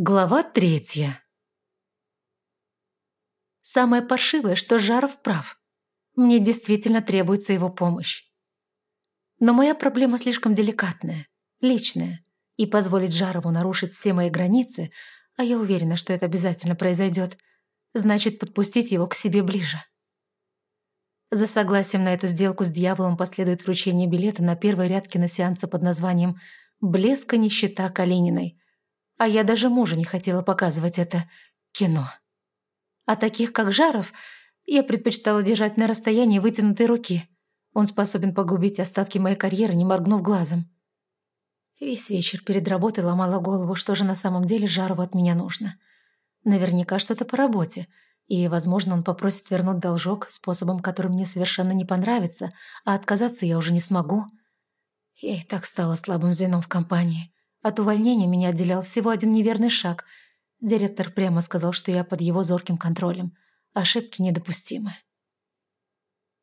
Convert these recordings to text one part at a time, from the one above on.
Глава третья. Самое паршивое, что Жаров прав. Мне действительно требуется его помощь. Но моя проблема слишком деликатная, личная, и позволить Жарову нарушить все мои границы, а я уверена, что это обязательно произойдет, значит подпустить его к себе ближе. За согласием на эту сделку с дьяволом последует вручение билета на первой ряд киносеанса под названием «Блеск и нищета Калининой», а я даже мужа не хотела показывать это кино. А таких, как Жаров, я предпочитала держать на расстоянии вытянутой руки. Он способен погубить остатки моей карьеры, не моргнув глазом. Весь вечер перед работой ломала голову, что же на самом деле Жарову от меня нужно. Наверняка что-то по работе, и, возможно, он попросит вернуть должок способом, который мне совершенно не понравится, а отказаться я уже не смогу. Я и так стала слабым звеном в компании. От увольнения меня отделял всего один неверный шаг. Директор прямо сказал, что я под его зорким контролем. Ошибки недопустимы.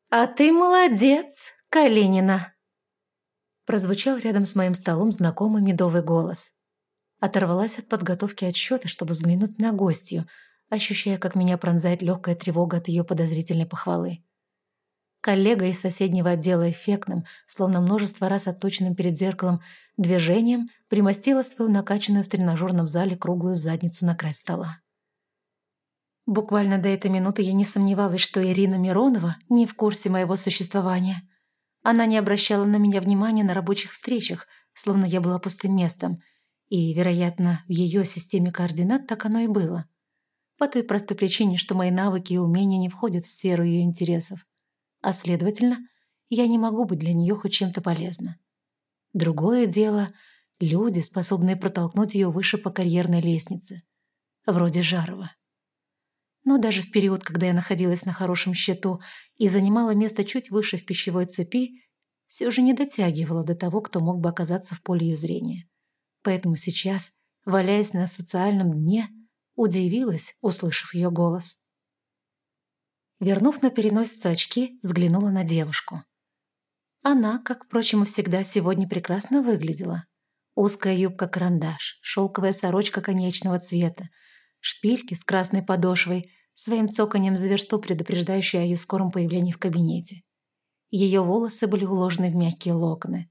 «А ты молодец, Калинина!» Прозвучал рядом с моим столом знакомый медовый голос. Оторвалась от подготовки отсчета, чтобы взглянуть на гостью, ощущая, как меня пронзает легкая тревога от ее подозрительной похвалы. Коллега из соседнего отдела эффектным, словно множество раз отточенным перед зеркалом, движением примостила свою накачанную в тренажерном зале круглую задницу на край стола. Буквально до этой минуты я не сомневалась, что Ирина Миронова не в курсе моего существования. Она не обращала на меня внимания на рабочих встречах, словно я была пустым местом, и, вероятно, в ее системе координат так оно и было. По той простой причине, что мои навыки и умения не входят в сферу ее интересов а следовательно, я не могу быть для нее хоть чем-то полезна. Другое дело — люди, способные протолкнуть ее выше по карьерной лестнице, вроде Жарова. Но даже в период, когда я находилась на хорошем счету и занимала место чуть выше в пищевой цепи, все же не дотягивала до того, кто мог бы оказаться в поле ее зрения. Поэтому сейчас, валяясь на социальном дне, удивилась, услышав ее голос. Вернув на переносицу очки, взглянула на девушку. Она, как, впрочем, и всегда, сегодня прекрасно выглядела. Узкая юбка-карандаш, шелковая сорочка конечного цвета, шпильки с красной подошвой, своим цоканьем за версту, предупреждающие о ее скором появлении в кабинете. Ее волосы были уложены в мягкие локоны.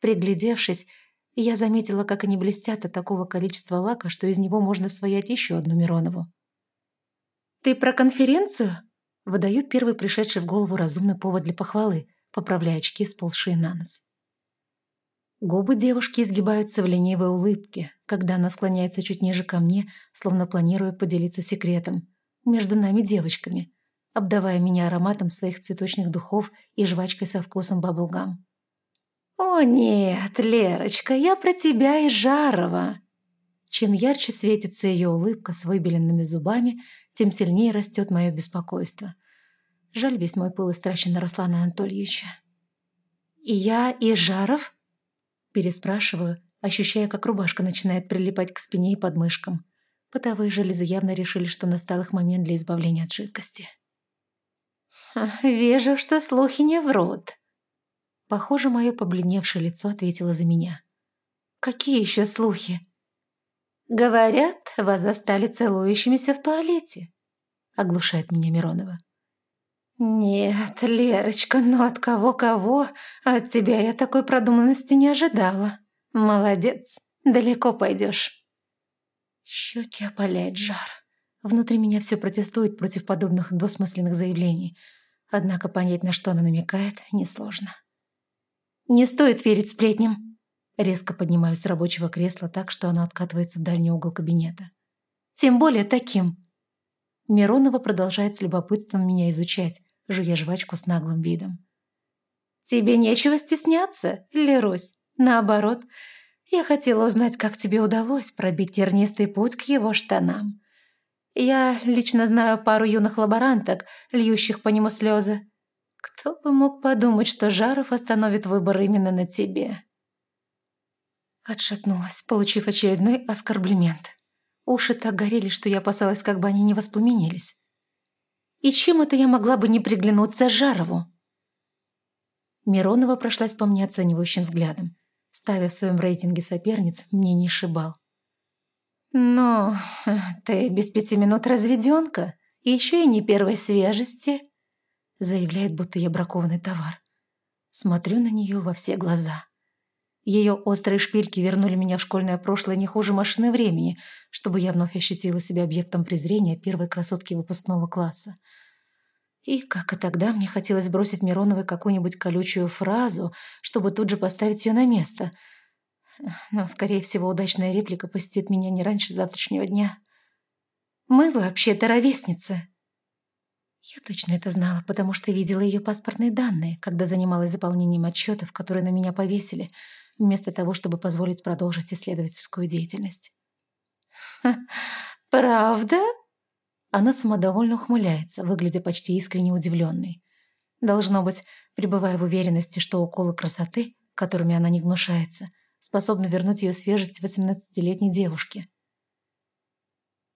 Приглядевшись, я заметила, как они блестят от такого количества лака, что из него можно своять еще одну Миронову. «Ты про конференцию?» Выдаю первый пришедший в голову разумный повод для похвалы, поправляя очки, сползшие на нос. Губы девушки изгибаются в ленивой улыбке, когда она склоняется чуть ниже ко мне, словно планируя поделиться секретом. Между нами девочками, обдавая меня ароматом своих цветочных духов и жвачкой со вкусом баблгам. «О нет, Лерочка, я про тебя и Жарова!» Чем ярче светится ее улыбка с выбеленными зубами, тем сильнее растет мое беспокойство. Жаль, весь мой пыл истрачен на Руслана Анатольевича. «И я, и Жаров?» Переспрашиваю, ощущая, как рубашка начинает прилипать к спине и подмышкам. Потовые железы явно решили, что настал их момент для избавления от жидкости. «Вижу, что слухи не врут». Похоже, мое побледневшее лицо ответило за меня. «Какие еще слухи?» «Говорят, вас застали целующимися в туалете», — оглушает меня Миронова. «Нет, Лерочка, ну от кого-кого, от тебя я такой продуманности не ожидала. Молодец, далеко пойдешь». Щеки опаляет жар. Внутри меня все протестует против подобных двусмысленных заявлений. Однако понять, на что она намекает, несложно. «Не стоит верить сплетням», Резко поднимаюсь с рабочего кресла так, что оно откатывается в дальний угол кабинета. «Тем более таким!» Миронова продолжает с любопытством меня изучать, жуя жвачку с наглым видом. «Тебе нечего стесняться, Лерусь. Наоборот, я хотела узнать, как тебе удалось пробить тернистый путь к его штанам. Я лично знаю пару юных лаборанток, льющих по нему слезы. Кто бы мог подумать, что Жаров остановит выбор именно на тебе?» Отшатнулась, получив очередной оскорблемент. Уши так горели, что я опасалась, как бы они не воспламенились. И чем это я могла бы не приглянуться Жарову? Миронова прошлась по мне оценивающим взглядом, ставя в своем рейтинге соперниц мне не шибал. «Ну, ты без пяти минут разведенка, еще и не первой свежести», заявляет, будто я бракованный товар. Смотрю на нее во все глаза. Ее острые шпильки вернули меня в школьное прошлое не хуже машины времени, чтобы я вновь ощутила себя объектом презрения первой красотки выпускного класса. И, как и тогда, мне хотелось бросить Мироновой какую-нибудь колючую фразу, чтобы тут же поставить ее на место. Но, скорее всего, удачная реплика посетит меня не раньше завтрашнего дня. «Мы вообще-то ровесницы», я точно это знала, потому что видела ее паспортные данные, когда занималась заполнением отчетов, которые на меня повесили, вместо того, чтобы позволить продолжить исследовательскую деятельность. «Правда?» Она самодовольно ухмыляется, выглядя почти искренне удивленной. Должно быть, пребывая в уверенности, что уколы красоты, которыми она не гнушается, способны вернуть ее свежесть восемнадцатилетней девушке.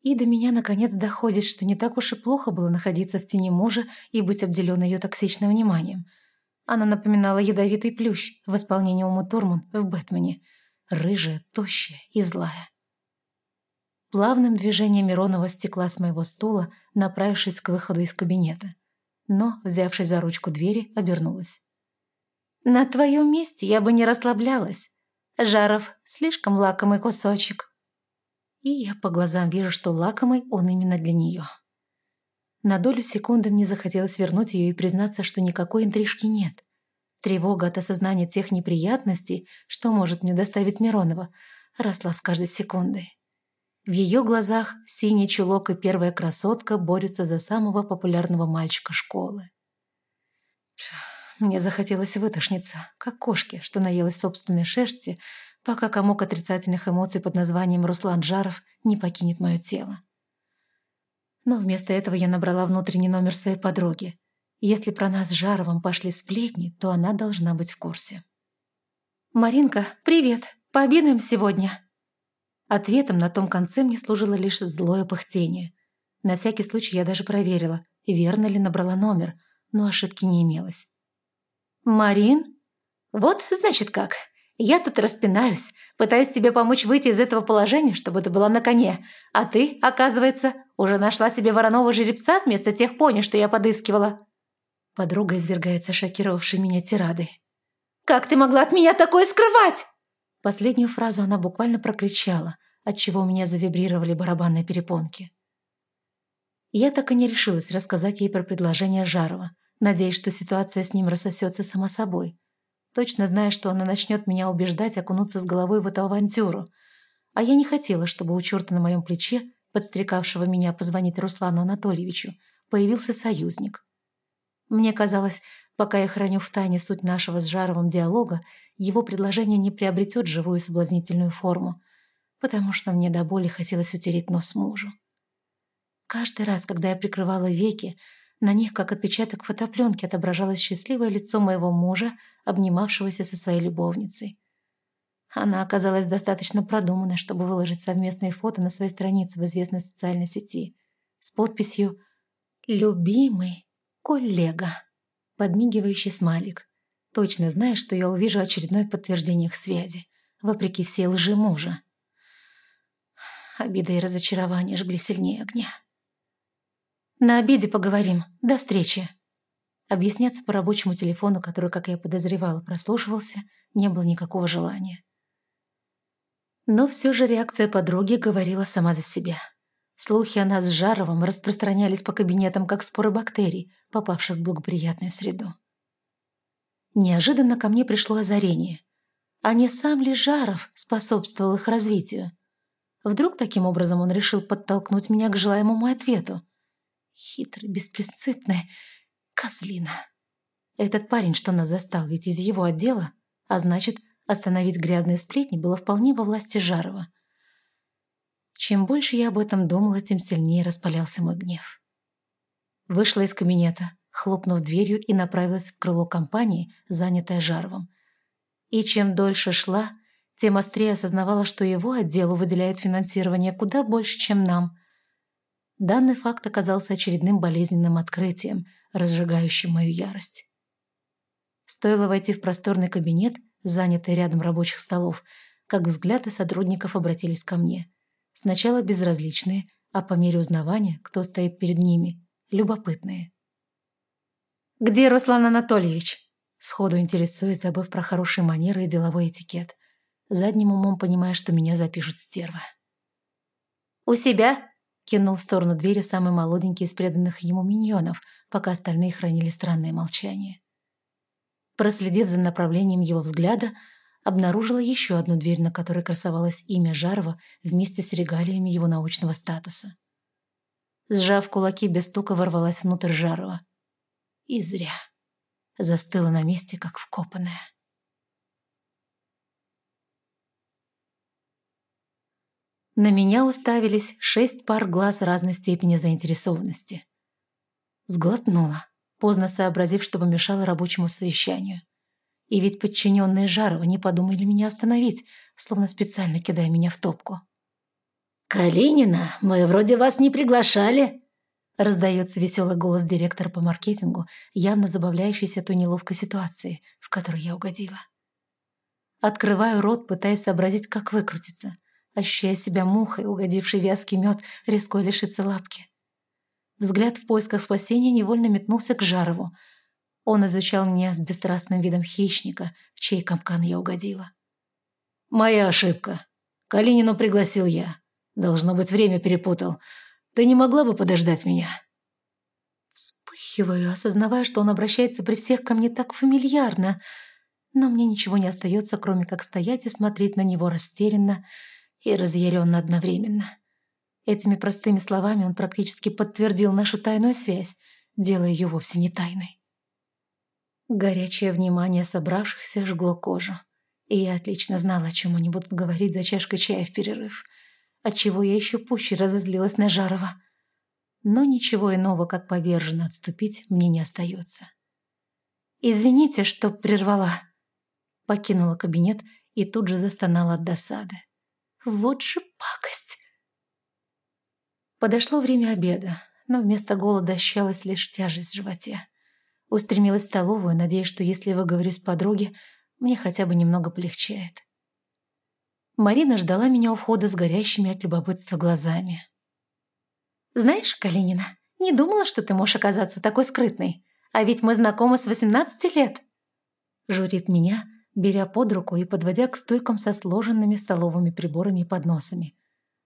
И до меня наконец доходит, что не так уж и плохо было находиться в тени мужа и быть обделенной ее токсичным вниманием – она напоминала ядовитый плющ в исполнении Умы Турман в «Бэтмене». Рыжая, тощая и злая. Плавным движением Миронова стекла с моего стула, направившись к выходу из кабинета. Но, взявшись за ручку двери, обернулась. «На твоем месте я бы не расслаблялась. Жаров — слишком лакомый кусочек». И я по глазам вижу, что лакомый он именно для нее. На долю секунды мне захотелось вернуть ее и признаться, что никакой интрижки нет. Тревога от осознания тех неприятностей, что может мне доставить Миронова, росла с каждой секундой. В ее глазах синий чулок и первая красотка борются за самого популярного мальчика школы. Мне захотелось вытошниться, как кошки, что наелась собственной шерсти, пока комок отрицательных эмоций под названием Руслан Жаров не покинет мое тело. Но вместо этого я набрала внутренний номер своей подруги. Если про нас с Жаровым пошли сплетни, то она должна быть в курсе. «Маринка, привет! Пообедаем сегодня?» Ответом на том конце мне служило лишь злое пыхтение. На всякий случай я даже проверила, верно ли набрала номер, но ошибки не имелось. «Марин? Вот, значит, как. Я тут распинаюсь, пытаюсь тебе помочь выйти из этого положения, чтобы ты была на коне, а ты, оказывается, уже нашла себе вороного жеребца вместо тех пони, что я подыскивала». Подруга извергается шокировавшей меня тирадой. «Как ты могла от меня такое скрывать?» Последнюю фразу она буквально прокричала, отчего у меня завибрировали барабанные перепонки. Я так и не решилась рассказать ей про предложение Жарова, надеясь, что ситуация с ним рассосется сама собой. Точно зная, что она начнет меня убеждать окунуться с головой в эту авантюру. А я не хотела, чтобы у черта на моем плече подстрекавшего меня позвонить Руслану Анатольевичу, появился союзник. Мне казалось, пока я храню в тайне суть нашего с Жаровым диалога, его предложение не приобретет живую соблазнительную форму, потому что мне до боли хотелось утереть нос мужу. Каждый раз, когда я прикрывала веки, на них, как отпечаток фотопленки, отображалось счастливое лицо моего мужа, обнимавшегося со своей любовницей. Она оказалась достаточно продуманной, чтобы выложить совместные фото на своей странице в известной социальной сети с подписью «Любимый коллега», подмигивающий смайлик, точно зная, что я увижу очередное подтверждение их связи, вопреки всей лжи мужа. Обида и разочарование жгли сильнее огня. «На обеде поговорим. До встречи». Объясняться по рабочему телефону, который, как я подозревала, прослушивался, не было никакого желания. Но все же реакция подруги говорила сама за себя. Слухи о нас с Жаровым распространялись по кабинетам, как споры бактерий, попавших в благоприятную среду. Неожиданно ко мне пришло озарение. А не сам ли Жаров способствовал их развитию? Вдруг таким образом он решил подтолкнуть меня к желаемому ответу? Хитрый, беспринципный козлина. Этот парень, что нас застал, ведь из его отдела, а значит, Остановить грязные сплетни было вполне во власти Жарова. Чем больше я об этом думала, тем сильнее распалялся мой гнев. Вышла из кабинета, хлопнув дверью и направилась в крыло компании, занятое Жаровым. И чем дольше шла, тем острее осознавала, что его отделу выделяют финансирование куда больше, чем нам. Данный факт оказался очередным болезненным открытием, разжигающим мою ярость. Стоило войти в просторный кабинет – занятые рядом рабочих столов, как взгляды сотрудников обратились ко мне. Сначала безразличные, а по мере узнавания, кто стоит перед ними, любопытные. «Где Руслан Анатольевич?» Сходу интересуюсь, забыв про хорошие манеры и деловой этикет. Задним умом понимая, что меня запишут стерва. «У себя?» — кинул в сторону двери самый молоденький из преданных ему миньонов, пока остальные хранили странное молчание. Проследив за направлением его взгляда, обнаружила еще одну дверь, на которой красовалось имя Жарова вместе с регалиями его научного статуса. Сжав кулаки, без стука ворвалась внутрь Жарова. И зря. Застыла на месте, как вкопанная. На меня уставились шесть пар глаз разной степени заинтересованности. Сглотнула, поздно сообразив, что помешала рабочему совещанию. И ведь подчиненные Жарова не подумали меня остановить, словно специально кидая меня в топку. «Калинина, мы вроде вас не приглашали», Раздается веселый голос директора по маркетингу, явно забавляющийся той неловкой ситуации, в которую я угодила. Открываю рот, пытаясь сообразить, как выкрутиться, ощущая себя мухой, угодившей вязкий мед, рискуя лишиться лапки. Взгляд в поисках спасения невольно метнулся к Жарову, он изучал меня с бесстрастным видом хищника, в чей капкан я угодила. «Моя ошибка. Калинину пригласил я. Должно быть, время перепутал. Ты не могла бы подождать меня?» Вспыхиваю, осознавая, что он обращается при всех ко мне так фамильярно. Но мне ничего не остается, кроме как стоять и смотреть на него растерянно и разъяренно одновременно. Этими простыми словами он практически подтвердил нашу тайную связь, делая ее вовсе не тайной. Горячее внимание собравшихся жгло кожу. И я отлично знала, о чем они будут говорить за чашкой чая в перерыв. Отчего я еще пуще разозлилась на Жарова. Но ничего иного, как поверженно отступить, мне не остается. «Извините, что прервала». Покинула кабинет и тут же застонала от досады. «Вот же пакость!» Подошло время обеда, но вместо голода ощущалась лишь тяжесть в животе. Устремилась в столовую, надеясь, что если выговорюсь подруге, мне хотя бы немного полегчает. Марина ждала меня у входа с горящими от любопытства глазами. «Знаешь, Калинина, не думала, что ты можешь оказаться такой скрытной. А ведь мы знакомы с 18 лет!» Журит меня, беря под руку и подводя к стойкам со сложенными столовыми приборами и подносами.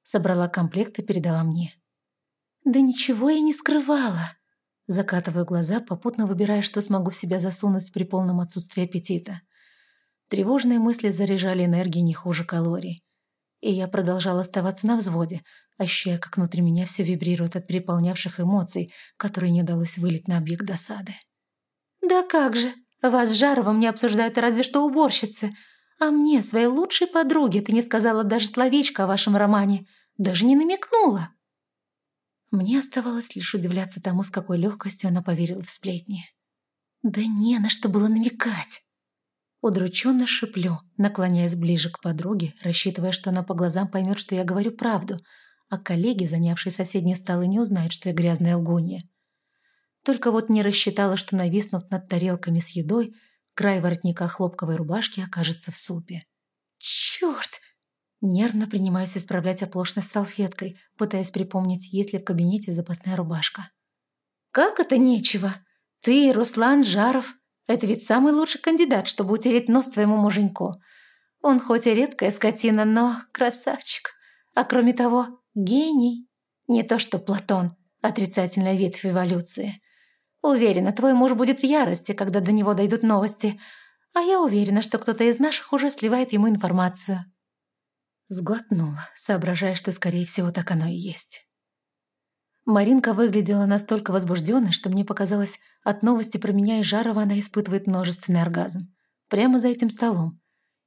Собрала комплект и передала мне. «Да ничего я не скрывала!» Закатываю глаза, попутно выбирая, что смогу в себя засунуть при полном отсутствии аппетита. Тревожные мысли заряжали энергией не хуже калорий. И я продолжала оставаться на взводе, ощущая, как внутри меня все вибрирует от переполнявших эмоций, которые не удалось вылить на объект досады. «Да как же! Вас с Жаровым не обсуждают разве что уборщицы. А мне, своей лучшей подруге, ты не сказала даже словечко о вашем романе. Даже не намекнула!» Мне оставалось лишь удивляться тому, с какой легкостью она поверила в сплетни. Да не на что было намекать. Удрученно шиплю, наклоняясь ближе к подруге, рассчитывая, что она по глазам поймет, что я говорю правду, а коллеги, занявшие соседние столы, не узнают, что я грязная лгунья. Только вот не рассчитала, что, нависнув над тарелками с едой, край воротника хлопковой рубашки окажется в супе. «Черт!» Нервно принимаюсь исправлять оплошность салфеткой, пытаясь припомнить, есть ли в кабинете запасная рубашка. «Как это нечего? Ты, Руслан Жаров, это ведь самый лучший кандидат, чтобы утереть нос твоему муженьку. Он хоть и редкая скотина, но красавчик. А кроме того, гений. Не то что Платон, отрицательная ветвь эволюции. Уверена, твой муж будет в ярости, когда до него дойдут новости, а я уверена, что кто-то из наших уже сливает ему информацию». Сглотнула, соображая, что, скорее всего, так оно и есть. Маринка выглядела настолько возбужденной, что мне показалось, от новости про меня и Жарова она испытывает множественный оргазм. Прямо за этим столом.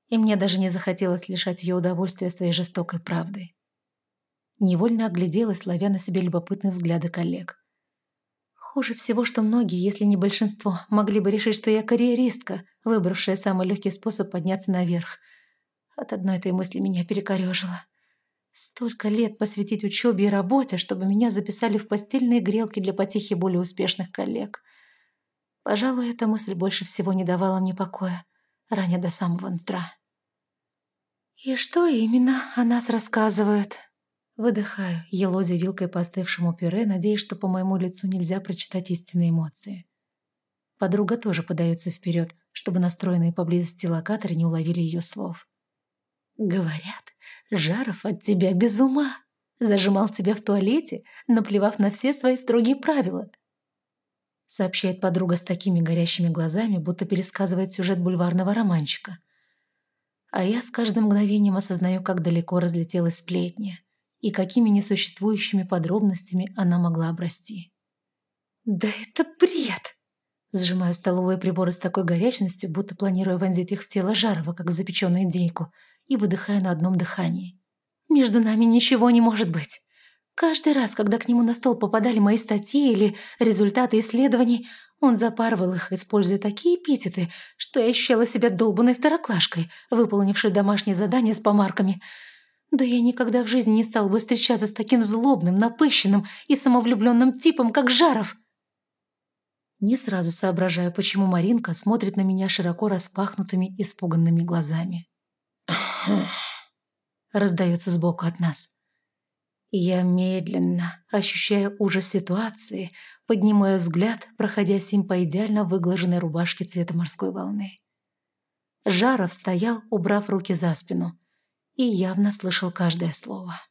И мне даже не захотелось лишать ее удовольствия своей жестокой правдой. Невольно огляделась, ловя на себе любопытные взгляды коллег. Хуже всего, что многие, если не большинство, могли бы решить, что я карьеристка, выбравшая самый легкий способ подняться наверх – от одной этой мысли меня перекорежило. Столько лет посвятить учебе и работе, чтобы меня записали в постельные грелки для потехи более успешных коллег. Пожалуй, эта мысль больше всего не давала мне покоя, раня до самого нутра. «И что именно о нас рассказывают?» Выдыхаю, елозя вилкой по остывшему пюре, надеясь, что по моему лицу нельзя прочитать истинные эмоции. Подруга тоже подается вперед, чтобы настроенные поблизости локаторы не уловили ее слов. «Говорят, Жаров от тебя без ума. Зажимал тебя в туалете, наплевав на все свои строгие правила», сообщает подруга с такими горящими глазами, будто пересказывает сюжет бульварного романчика. А я с каждым мгновением осознаю, как далеко разлетелась сплетня и какими несуществующими подробностями она могла обрасти. «Да это бред!» Сжимаю столовые приборы с такой горячностью, будто планирую вонзить их в тело Жарова, как в запеченную индейку, и выдыхаю на одном дыхании. «Между нами ничего не может быть. Каждый раз, когда к нему на стол попадали мои статьи или результаты исследований, он запарывал их, используя такие эпитеты, что я ощущала себя долбанной второклашкой, выполнившей домашнее задание с помарками – да я никогда в жизни не стал бы встречаться с таким злобным, напыщенным и самовлюбленным типом, как Жаров. Не сразу соображаю, почему Маринка смотрит на меня широко распахнутыми, испуганными глазами. Раздается сбоку от нас. Я медленно, ощущая ужас ситуации, поднимаю взгляд, проходясь им по идеально выглаженной рубашке цвета морской волны. Жаров стоял, убрав руки за спину, и явно слышал каждое слово.